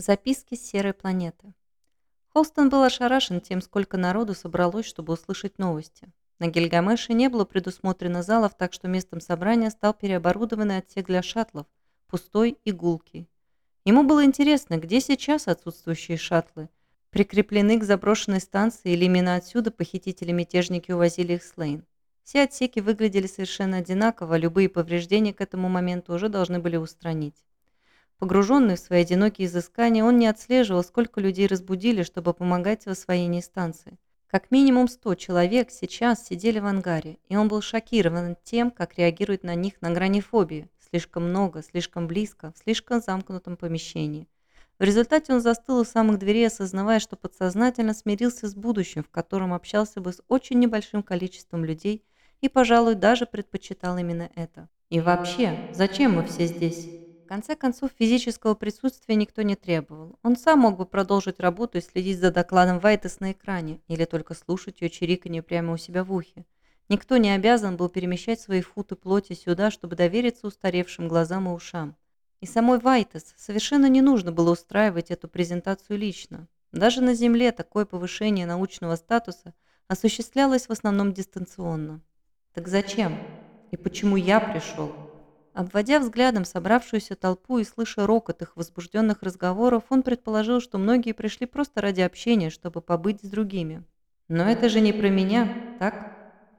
Записки с серой планеты. Холстон был ошарашен тем, сколько народу собралось, чтобы услышать новости. На Гильгамеше не было предусмотрено залов, так что местом собрания стал переоборудованный отсек для шаттлов, пустой и гулкий. Ему было интересно, где сейчас отсутствующие шаттлы, прикреплены к заброшенной станции или именно отсюда похитители-мятежники увозили их с Лейн. Все отсеки выглядели совершенно одинаково, любые повреждения к этому моменту уже должны были устранить. Погруженный в свои одинокие изыскания, он не отслеживал, сколько людей разбудили, чтобы помогать в освоении станции. Как минимум 100 человек сейчас сидели в ангаре, и он был шокирован тем, как реагирует на них на грани фобии. Слишком много, слишком близко, в слишком замкнутом помещении. В результате он застыл у самых дверей, осознавая, что подсознательно смирился с будущим, в котором общался бы с очень небольшим количеством людей и, пожалуй, даже предпочитал именно это. И вообще, зачем мы все здесь? Конце концов, физического присутствия никто не требовал. Он сам мог бы продолжить работу и следить за докладом Вайтес на экране, или только слушать ее чириканье прямо у себя в ухе. Никто не обязан был перемещать свои футы плоти сюда, чтобы довериться устаревшим глазам и ушам. И самой Вайтес совершенно не нужно было устраивать эту презентацию лично. Даже на Земле такое повышение научного статуса осуществлялось в основном дистанционно. Так зачем? И почему я пришел? Обводя взглядом собравшуюся толпу и слыша рокот их возбужденных разговоров, он предположил, что многие пришли просто ради общения, чтобы побыть с другими. Но это же не про меня, так?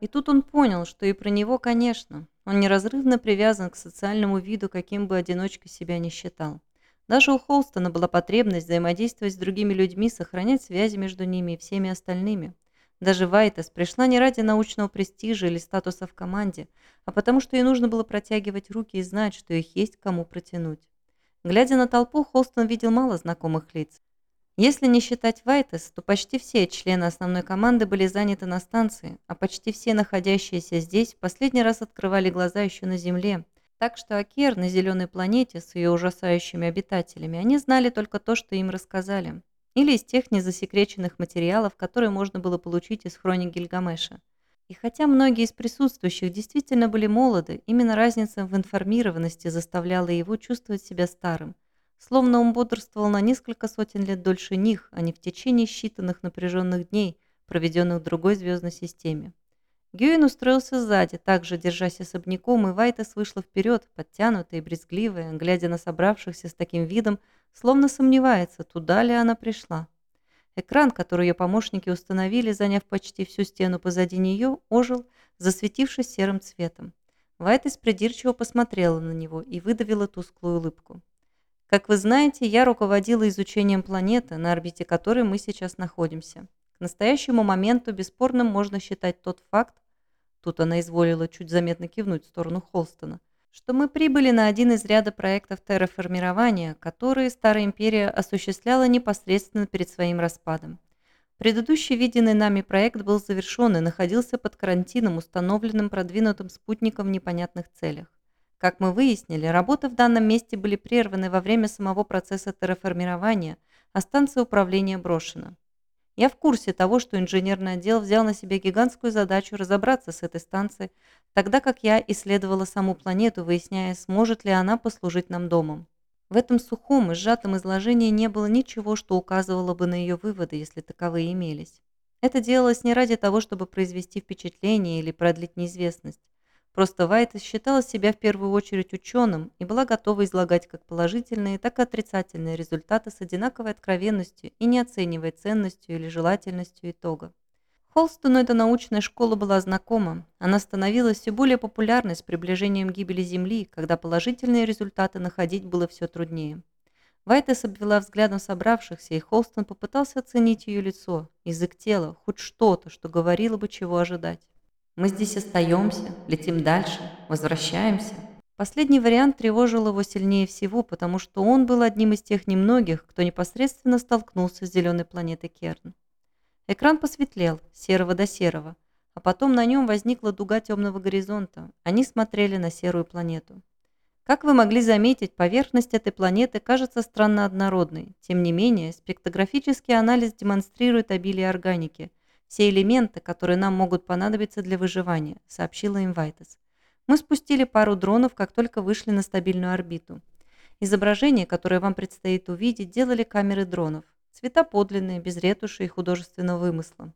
И тут он понял, что и про него, конечно. Он неразрывно привязан к социальному виду, каким бы одиночкой себя не считал. Даже у Холстона была потребность взаимодействовать с другими людьми, сохранять связи между ними и всеми остальными. Даже Вайтес пришла не ради научного престижа или статуса в команде, а потому что ей нужно было протягивать руки и знать, что их есть кому протянуть. Глядя на толпу, Холстон видел мало знакомых лиц. Если не считать Вайтес, то почти все члены основной команды были заняты на станции, а почти все находящиеся здесь в последний раз открывали глаза еще на Земле. Так что Акер на зеленой планете с ее ужасающими обитателями, они знали только то, что им рассказали или из тех незасекреченных материалов, которые можно было получить из хроник Гильгамеша. И хотя многие из присутствующих действительно были молоды, именно разница в информированности заставляла его чувствовать себя старым, словно он бодрствовал на несколько сотен лет дольше них, а не в течение считанных напряженных дней, проведенных в другой звездной системе. Гюин устроился сзади, также держась особняком, и Вайтес вышла вперед, подтянутая и брезгливая, глядя на собравшихся с таким видом, словно сомневается, туда ли она пришла. Экран, который ее помощники установили, заняв почти всю стену позади нее, ожил, засветившись серым цветом. Вайтес придирчиво посмотрела на него и выдавила тусклую улыбку. «Как вы знаете, я руководила изучением планеты, на орбите которой мы сейчас находимся. К настоящему моменту бесспорным можно считать тот факт, тут она изволила чуть заметно кивнуть в сторону Холстона, что мы прибыли на один из ряда проектов терраформирования, которые Старая Империя осуществляла непосредственно перед своим распадом. Предыдущий виденный нами проект был завершен и находился под карантином, установленным продвинутым спутником в непонятных целях. Как мы выяснили, работы в данном месте были прерваны во время самого процесса терраформирования, а станция управления брошена. Я в курсе того, что инженерный отдел взял на себя гигантскую задачу разобраться с этой станцией, тогда как я исследовала саму планету, выясняя, сможет ли она послужить нам домом. В этом сухом и сжатом изложении не было ничего, что указывало бы на ее выводы, если таковые имелись. Это делалось не ради того, чтобы произвести впечатление или продлить неизвестность. Просто Вайт считала себя в первую очередь ученым и была готова излагать как положительные, так и отрицательные результаты с одинаковой откровенностью и не оценивая ценностью или желательностью итога. Холстону эта научная школа была знакома. Она становилась все более популярной с приближением гибели Земли, когда положительные результаты находить было все труднее. Вайтес обвела взглядом собравшихся, и Холстон попытался оценить ее лицо, язык тела, хоть что-то, что говорило бы, чего ожидать. Мы здесь остаемся, летим дальше, возвращаемся. Последний вариант тревожил его сильнее всего, потому что он был одним из тех немногих, кто непосредственно столкнулся с зеленой планетой Керн. Экран посветлел, серого до серого, а потом на нем возникла дуга темного горизонта. Они смотрели на серую планету. Как вы могли заметить, поверхность этой планеты кажется странно однородной. Тем не менее, спектрографический анализ демонстрирует обилие органики – все элементы, которые нам могут понадобиться для выживания», — сообщила им Вайтес. «Мы спустили пару дронов, как только вышли на стабильную орбиту. Изображения, которые вам предстоит увидеть, делали камеры дронов. Цвета подлинные, без ретуши и художественного вымысла.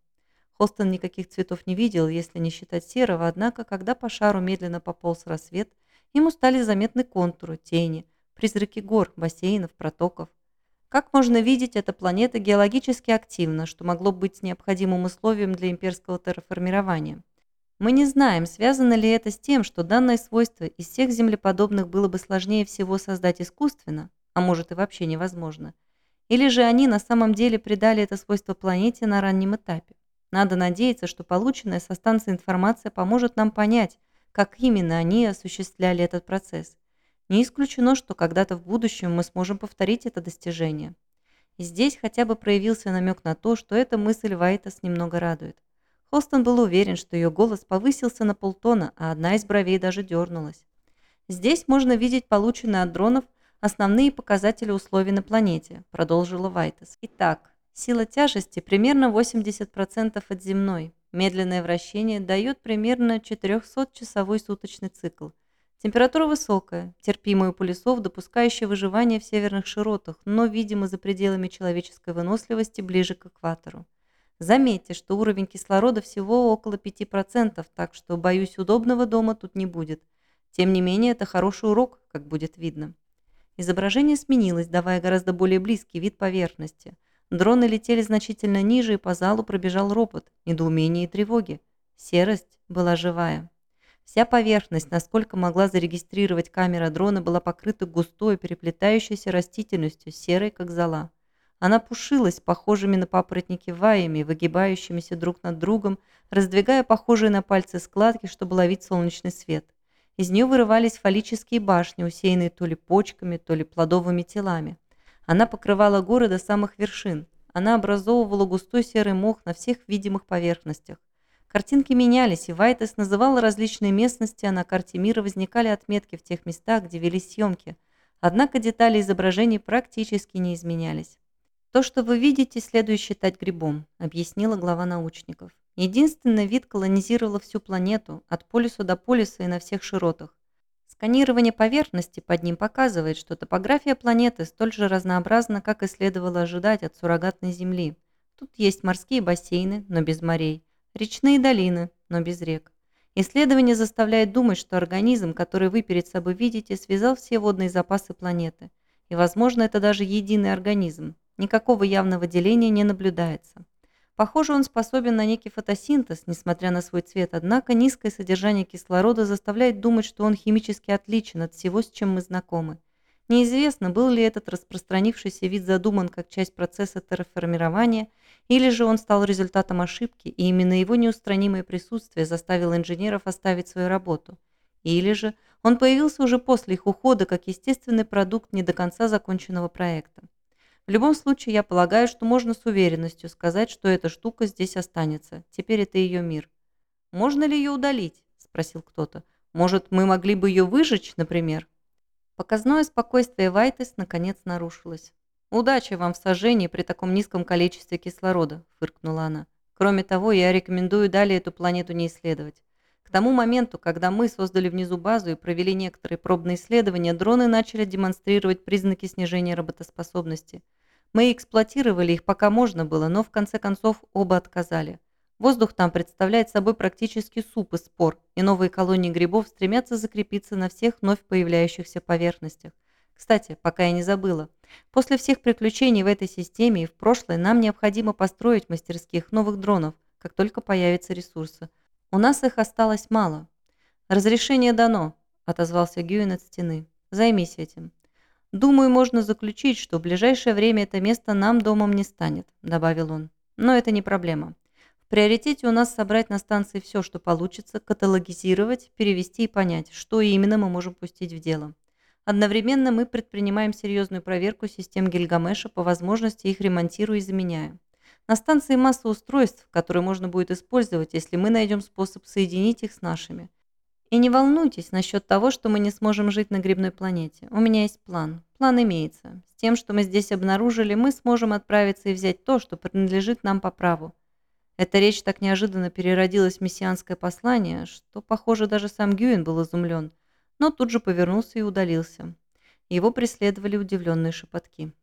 Холстон никаких цветов не видел, если не считать серого, однако, когда по шару медленно пополз рассвет, ему стали заметны контуры, тени, призраки гор, бассейнов, протоков. Как можно видеть, эта планета геологически активна, что могло быть необходимым условием для имперского терраформирования. Мы не знаем, связано ли это с тем, что данное свойство из всех землеподобных было бы сложнее всего создать искусственно, а может и вообще невозможно, или же они на самом деле придали это свойство планете на раннем этапе. Надо надеяться, что полученная со станции информация поможет нам понять, как именно они осуществляли этот процесс. Не исключено, что когда-то в будущем мы сможем повторить это достижение. И здесь хотя бы проявился намек на то, что эта мысль Вайтас немного радует. Холстон был уверен, что ее голос повысился на полтона, а одна из бровей даже дернулась. «Здесь можно видеть полученные от дронов основные показатели условий на планете», продолжила Вайтас. «Итак, сила тяжести примерно 80% от земной. Медленное вращение дает примерно 400-часовой суточный цикл – Температура высокая, терпимая у полюсов, допускающая выживание в северных широтах, но, видимо, за пределами человеческой выносливости ближе к экватору. Заметьте, что уровень кислорода всего около 5%, так что, боюсь, удобного дома тут не будет. Тем не менее, это хороший урок, как будет видно. Изображение сменилось, давая гораздо более близкий вид поверхности. Дроны летели значительно ниже, и по залу пробежал ропот, недоумение и тревоги. Серость была живая. Вся поверхность, насколько могла зарегистрировать камера дрона, была покрыта густой, переплетающейся растительностью, серой, как зола. Она пушилась похожими на папоротники ваями, выгибающимися друг над другом, раздвигая похожие на пальцы складки, чтобы ловить солнечный свет. Из нее вырывались фаллические башни, усеянные то ли почками, то ли плодовыми телами. Она покрывала горы до самых вершин. Она образовывала густой серый мох на всех видимых поверхностях. Картинки менялись, и Вайтес называл различные местности, а на карте мира возникали отметки в тех местах, где велись съемки. Однако детали изображений практически не изменялись. «То, что вы видите, следует считать грибом», – объяснила глава научников. Единственный вид колонизировал всю планету, от полюса до полюса и на всех широтах. Сканирование поверхности под ним показывает, что топография планеты столь же разнообразна, как и следовало ожидать от суррогатной Земли. Тут есть морские бассейны, но без морей Речные долины, но без рек. Исследование заставляет думать, что организм, который вы перед собой видите, связал все водные запасы планеты. И, возможно, это даже единый организм. Никакого явного деления не наблюдается. Похоже, он способен на некий фотосинтез, несмотря на свой цвет, однако низкое содержание кислорода заставляет думать, что он химически отличен от всего, с чем мы знакомы. Неизвестно, был ли этот распространившийся вид задуман как часть процесса терраформирования, или же он стал результатом ошибки, и именно его неустранимое присутствие заставило инженеров оставить свою работу. Или же он появился уже после их ухода как естественный продукт не до конца законченного проекта. В любом случае, я полагаю, что можно с уверенностью сказать, что эта штука здесь останется. Теперь это ее мир. «Можно ли ее удалить?» – спросил кто-то. «Может, мы могли бы ее выжечь, например?» Показное спокойствие Вайтес наконец нарушилось. «Удачи вам в сожжении при таком низком количестве кислорода», – фыркнула она. «Кроме того, я рекомендую далее эту планету не исследовать. К тому моменту, когда мы создали внизу базу и провели некоторые пробные исследования, дроны начали демонстрировать признаки снижения работоспособности. Мы эксплуатировали их пока можно было, но в конце концов оба отказали. Воздух там представляет собой практически суп из спор, и новые колонии грибов стремятся закрепиться на всех вновь появляющихся поверхностях. Кстати, пока я не забыла, после всех приключений в этой системе и в прошлое нам необходимо построить мастерских новых дронов, как только появятся ресурсы. У нас их осталось мало. «Разрешение дано», – отозвался Гюин от стены. «Займись этим». «Думаю, можно заключить, что в ближайшее время это место нам домом не станет», – добавил он. «Но это не проблема приоритете у нас собрать на станции все, что получится, каталогизировать, перевести и понять, что именно мы можем пустить в дело. Одновременно мы предпринимаем серьезную проверку систем Гильгамеша, по возможности их ремонтируя и заменяя. На станции масса устройств, которые можно будет использовать, если мы найдем способ соединить их с нашими. И не волнуйтесь насчет того, что мы не сможем жить на грибной планете. У меня есть план. План имеется. С тем, что мы здесь обнаружили, мы сможем отправиться и взять то, что принадлежит нам по праву. Эта речь так неожиданно переродилась в мессианское послание, что, похоже, даже сам Гюин был изумлен, но тут же повернулся и удалился. Его преследовали удивленные шепотки.